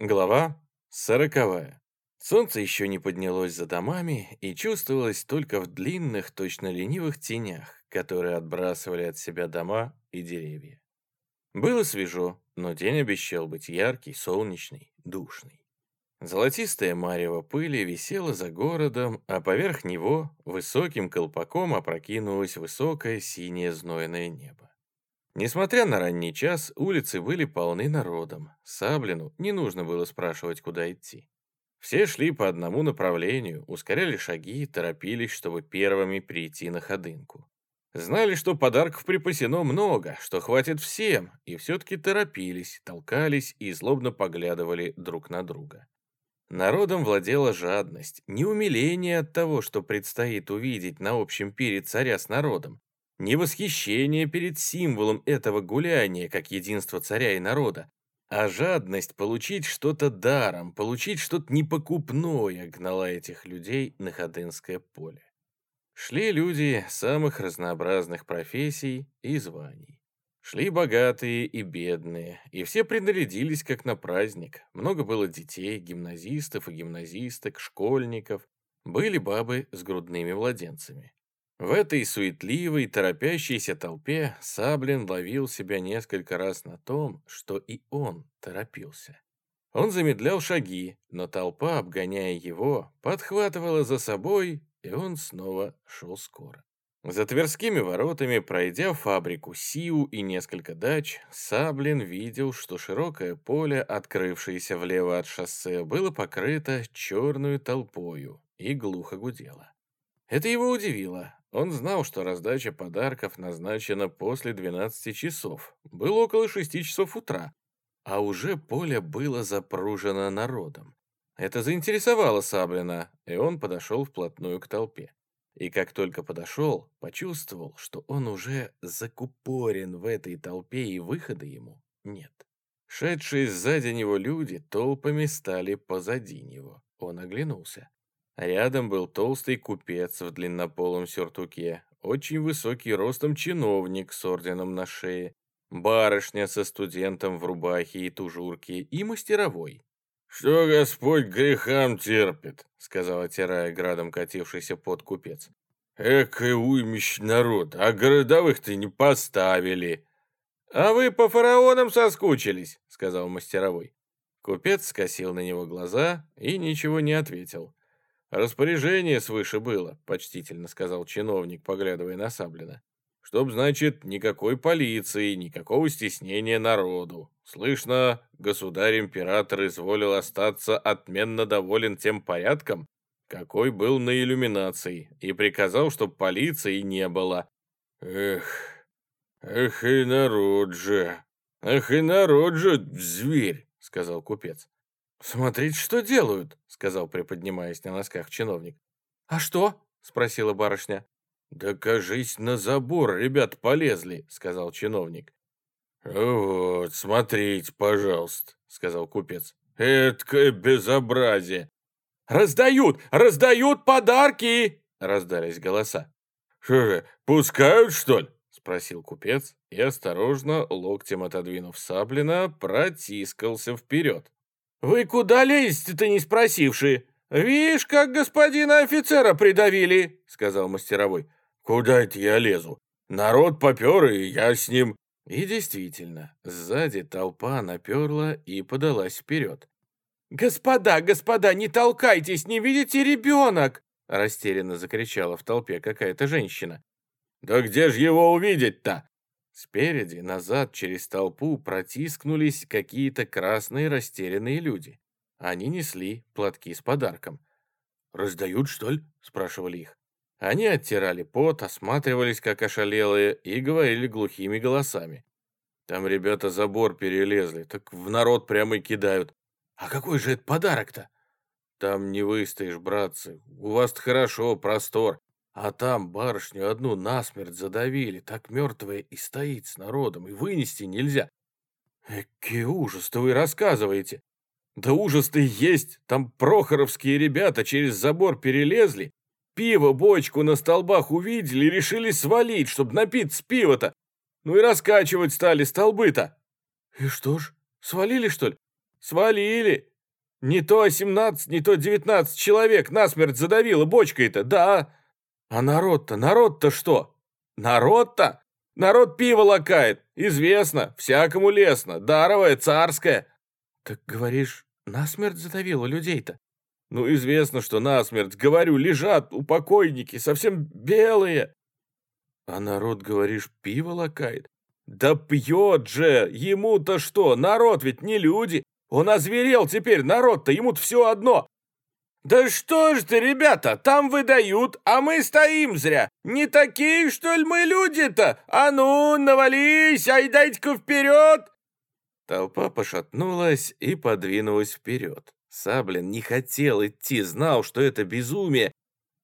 Глава сороковая. Солнце еще не поднялось за домами и чувствовалось только в длинных, точно ленивых тенях, которые отбрасывали от себя дома и деревья. Было свежо, но день обещал быть яркий, солнечный, душный. Золотистая марево пыли висела за городом, а поверх него высоким колпаком опрокинулось высокое синее знойное небо. Несмотря на ранний час, улицы были полны народом. Саблину не нужно было спрашивать, куда идти. Все шли по одному направлению, ускоряли шаги, торопились, чтобы первыми прийти на ходынку. Знали, что подарков припасено много, что хватит всем, и все-таки торопились, толкались и злобно поглядывали друг на друга. Народом владела жадность, не умиление от того, что предстоит увидеть на общем пире царя с народом, не восхищение перед символом этого гуляния, как единство царя и народа, а жадность получить что-то даром, получить что-то непокупное гнала этих людей на Ходынское поле. Шли люди самых разнообразных профессий и званий. Шли богатые и бедные, и все принарядились как на праздник. Много было детей, гимназистов и гимназисток, школьников. Были бабы с грудными младенцами. В этой суетливой, торопящейся толпе Саблин ловил себя несколько раз на том, что и он торопился. Он замедлял шаги, но толпа, обгоняя его, подхватывала за собой, и он снова шел скоро. За Тверскими воротами, пройдя фабрику Сиу и несколько дач, Саблин видел, что широкое поле, открывшееся влево от шоссе, было покрыто черную толпою и глухо гудело. Это его удивило, он знал, что раздача подарков назначена после 12 часов. Было около 6 часов утра, а уже поле было запружено народом. Это заинтересовало Саблина, и он подошел вплотную к толпе. И как только подошел, почувствовал, что он уже закупорен в этой толпе, и выхода ему нет. Шедшие сзади него люди толпами стали позади него. Он оглянулся. Рядом был толстый купец в длиннополом сюртуке, очень высокий ростом чиновник с орденом на шее, барышня со студентом в рубахе и тужурке и мастеровой. «Что Господь грехам терпит», — сказал, отирая градом катившийся под купец. «Экое уймищ народ, а городовых-то не поставили». «А вы по фараонам соскучились», — сказал мастеровой. Купец скосил на него глаза и ничего не ответил. «Распоряжение свыше было», — почтительно сказал чиновник, поглядывая на Саблина. «Чтоб, значит, никакой полиции, никакого стеснения народу. Слышно, государь-император изволил остаться отменно доволен тем порядком, какой был на иллюминации, и приказал, чтоб полиции не было». «Эх, эх и народ же, эх и народ же, зверь», — сказал купец. «Смотрите, что делают», — сказал, приподнимаясь на носках чиновник. «А что?» — спросила барышня. «Да, кажись, на забор ребят полезли», — сказал чиновник. «Вот, смотрите, пожалуйста», — сказал купец. «Эткое безобразие!» «Раздают! Раздают подарки!» — раздались голоса. «Что же, пускают, что ли?» — спросил купец и, осторожно, локтем отодвинув Саблина, протискался вперед. «Вы куда лезете-то, не спросивши? Видишь, как господина офицера придавили!» — сказал мастеровой. «Куда это я лезу? Народ попер, и я с ним...» И действительно, сзади толпа наперла и подалась вперед. «Господа, господа, не толкайтесь, не видите ребенок!» Растерянно закричала в толпе какая-то женщина. «Да где же его увидеть-то?» Спереди, назад, через толпу протискнулись какие-то красные растерянные люди. Они несли платки с подарком. «Раздают, что ли?» — спрашивали их. Они оттирали пот, осматривались, как ошалелые, и говорили глухими голосами. Там ребята забор перелезли, так в народ прямо и кидают. «А какой же это подарок-то?» «Там не выстоишь, братцы. У вас хорошо, простор. А там барышню одну насмерть задавили, так мертвая и стоит с народом, и вынести нельзя. Экий ужас-то вы рассказываете. Да ужас-то есть. Там прохоровские ребята через забор перелезли, пиво бочку на столбах увидели и решили свалить, чтобы напиться пива-то. Ну и раскачивать стали столбы-то. И что ж, свалили, что ли? Свалили. Не то 17, не то 19 человек насмерть задавило бочкой-то, да. А народ-то, народ-то что? Народ-то? Народ пиво лакает, известно, всякому лестно, даровое, царское. Так говоришь, насмерть задавило людей-то? Ну, известно, что насмерть, говорю, лежат у покойники, совсем белые. А народ, говоришь, пиво лакает? Да пьет же, ему-то что, народ ведь не люди. Он озверел теперь, народ-то, ему-то все одно. «Да что ж ты, ребята, там выдают, а мы стоим зря. Не такие, что ли, мы люди-то? А ну, навались, ай дайте-ка вперед!» Толпа пошатнулась и подвинулась вперед. Саблин не хотел идти, знал, что это безумие,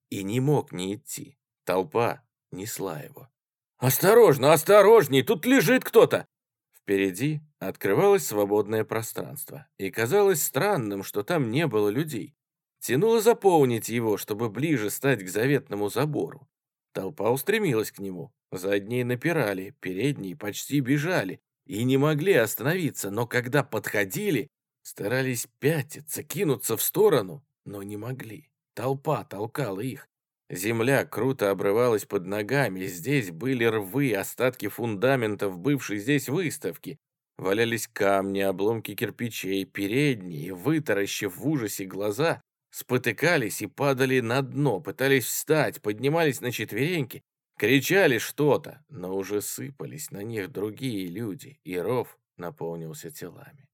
и не мог не идти. Толпа несла его. «Осторожно, осторожней, тут лежит кто-то!» Впереди открывалось свободное пространство, и казалось странным, что там не было людей. Тянуло заполнить его, чтобы ближе стать к заветному забору. Толпа устремилась к нему. Задние напирали, передние почти бежали и не могли остановиться, но когда подходили, старались пятиться, кинуться в сторону, но не могли. Толпа толкала их. Земля круто обрывалась под ногами, здесь были рвы, остатки фундаментов бывшей здесь выставки. Валялись камни, обломки кирпичей, передние, вытаращив в ужасе глаза, спотыкались и падали на дно, пытались встать, поднимались на четвереньки, кричали что-то, но уже сыпались на них другие люди, и ров наполнился телами.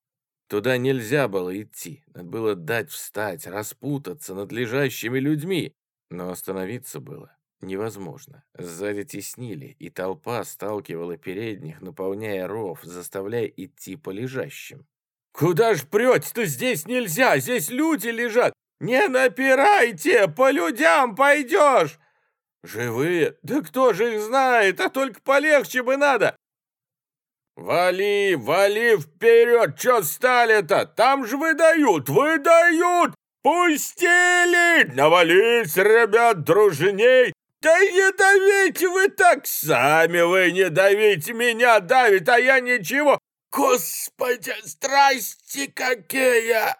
Туда нельзя было идти, надо было дать встать, распутаться над лежащими людьми, но остановиться было невозможно. Сзади теснили, и толпа сталкивала передних, наполняя ров, заставляя идти по лежащим. «Куда ж прете-то? Здесь нельзя! Здесь люди лежат! «Не напирайте, по людям пойдешь!» «Живые? Да кто же их знает, а только полегче бы надо!» «Вали, вали вперед, чё стали-то? Там же выдают, выдают! Пустили! Навались, ребят, дружней! Да не давите вы так, сами вы не давите, меня давит, а я ничего! Господи, страсти какие!»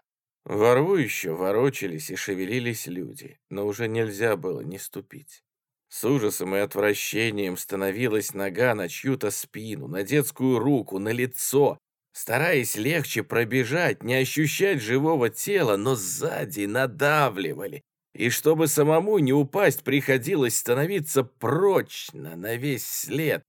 Во рву еще ворочались и шевелились люди, но уже нельзя было не ступить. С ужасом и отвращением становилась нога на чью-то спину, на детскую руку, на лицо, стараясь легче пробежать, не ощущать живого тела, но сзади надавливали. И чтобы самому не упасть, приходилось становиться прочно на весь след.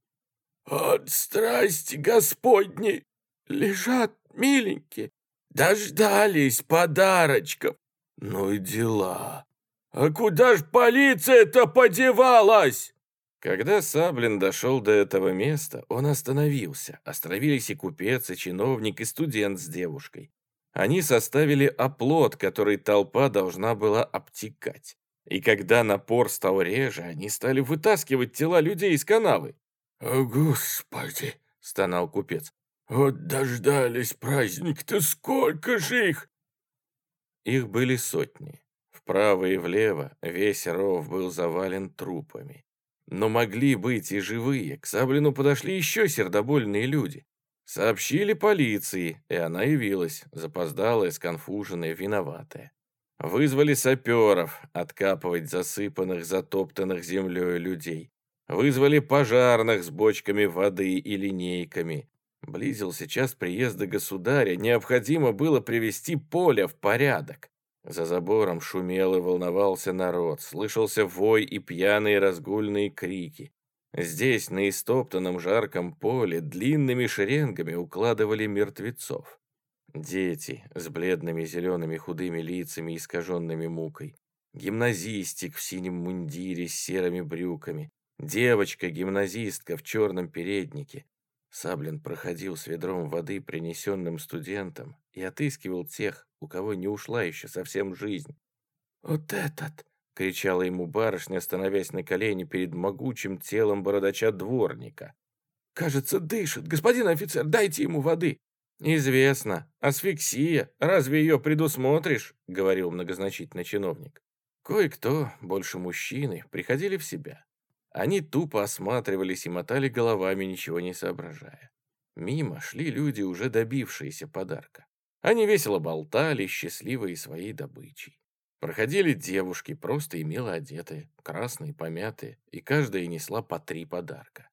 «От страсти Господней! Лежат миленькие, Дождались подарочков. Ну и дела. А куда ж полиция-то подевалась? Когда Саблин дошел до этого места, он остановился. Остановились и купец, и чиновник, и студент с девушкой. Они составили оплот, который толпа должна была обтекать. И когда напор стал реже, они стали вытаскивать тела людей из канавы. «О, Господи!» — стонал купец. Вот дождались праздник-то, сколько же их!» Их были сотни. Вправо и влево весь ров был завален трупами. Но могли быть и живые. К Саблину подошли еще сердобольные люди. Сообщили полиции, и она явилась, запоздалая, сконфуженная, виноватая. Вызвали саперов откапывать засыпанных, затоптанных землей людей. Вызвали пожарных с бочками воды и линейками. Близился час приезда государя, необходимо было привести поле в порядок. За забором шумел и волновался народ, слышался вой и пьяные разгульные крики. Здесь, на истоптанном жарком поле, длинными шеренгами укладывали мертвецов. Дети с бледными зелеными худыми лицами, искаженными мукой. Гимназистик в синем мундире с серыми брюками. Девочка-гимназистка в черном переднике. Саблин проходил с ведром воды, принесенным студентам, и отыскивал тех, у кого не ушла еще совсем жизнь. «Вот этот!» — кричала ему барышня, становясь на колени перед могучим телом бородача-дворника. «Кажется, дышит. Господин офицер, дайте ему воды!» «Известно. Асфиксия. Разве ее предусмотришь?» — говорил многозначительно чиновник. Кое-кто, больше мужчины, приходили в себя. Они тупо осматривались и мотали головами, ничего не соображая. Мимо шли люди, уже добившиеся подарка. Они весело болтали, счастливые своей добычей. Проходили девушки, просто и мило одетые, красные, помятые, и каждая несла по три подарка.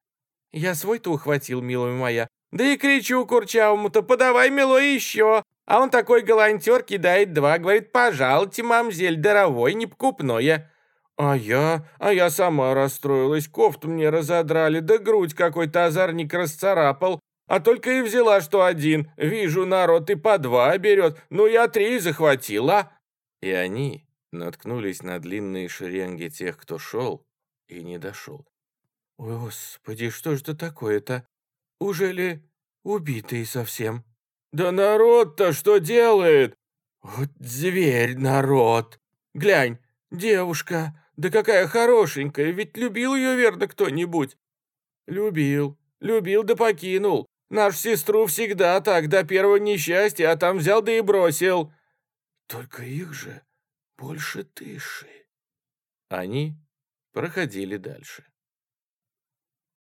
«Я свой-то ухватил, милая моя. Да и кричу курчавому-то, подавай, милой, еще. А он такой галантер кидает два, говорит, пожалуйте, мамзель, даровой, не покупное. А я, а я сама расстроилась, кофту мне разодрали, да грудь какой-то озорник расцарапал. А только и взяла, что один. Вижу, народ и по два берет, ну я три захватила. И они наткнулись на длинные шеренги тех, кто шел и не дошел. «Господи, что же это такое-то? Уже ли убитые совсем?» «Да народ-то что делает?» «Вот зверь народ! Глянь, девушка, да какая хорошенькая, ведь любил ее верно кто-нибудь?» «Любил, любил да покинул. Нашу сестру всегда так, до первого несчастья, а там взял да и бросил». «Только их же больше тыши». Они проходили дальше.